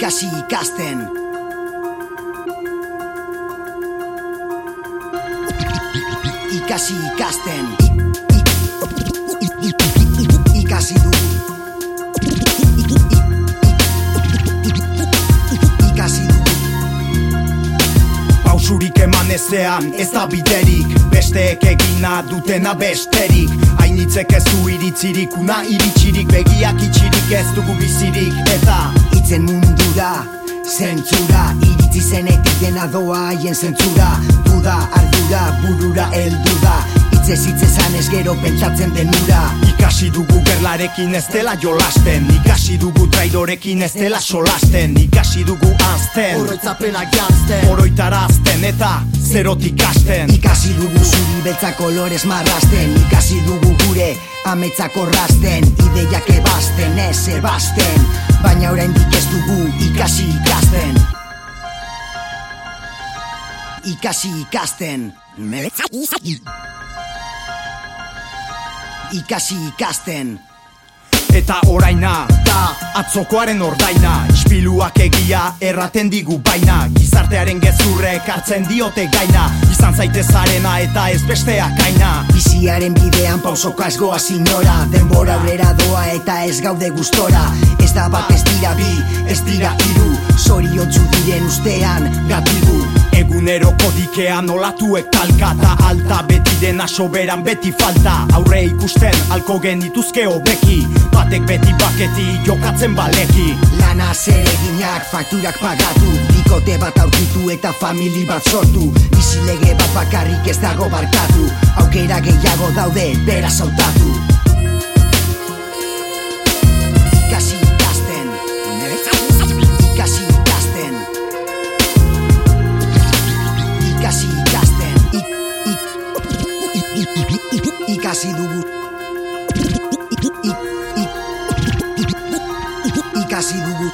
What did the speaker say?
Ikasi ikasten. Ikasi ikasten. Ikasi dugu Ikasi dugu Pausurik eman ezean ez da biderik. Besteek egina dutena besterik. Hainitzek ez du iritzirik Una iritsirik begiak itxirik ez dugu bizirik. Eta Itzen mundura, zentzura Iritzi zenetik dena doa haien zentzura Duda, ardura, burura heldu da Itzez itzezan ez gero pentsatzen denura. Ikasi dugu gerlarekin ez dela jolasten Ikasi dugu traidorekin ez dela solasten Ikasi dugu azten Oroitzapenak janzten. Oroitarazten eta zerotik hasten. Ikasi dugu zuri beltza kolorez marrasten Ikasi dugu gure ametzak orrasten Ideiak ebasten, ez ebasten Baina oraindik ez dugu ikasi ikasten. Ikasi ikasten. Ikasi ikasten. Eta oraina da atzokoaren ordaina. Ispiluak egia erraten digu baina. Gizartearen gezurrek hartzen diote gaina. Izan zaitez arena eta ez besteak aina. Biziaren bidean pausoko asgoa sinora. Denbora aurrera doa eta ez gaude gustora Ez da bat ez dira bi, ez dira hiru. Zoriontzu diren ustean gatigu Eguneroko dikean olatuek talka Ta alta beti dena soberan beti falta. Aurre ikusten alko genituzke hobeki. Batek beti baketi jokatzen baleki. Lana zereginak fakturak pagatu. Bikote bat aurkitu eta famili bat sortu. Bizilege bat bakarrik ez dago barkatu. Aukera gehiago daude beraz hautatu Ikasi dugu. Ik, ik, ik, ik, ik, Ikasi dugu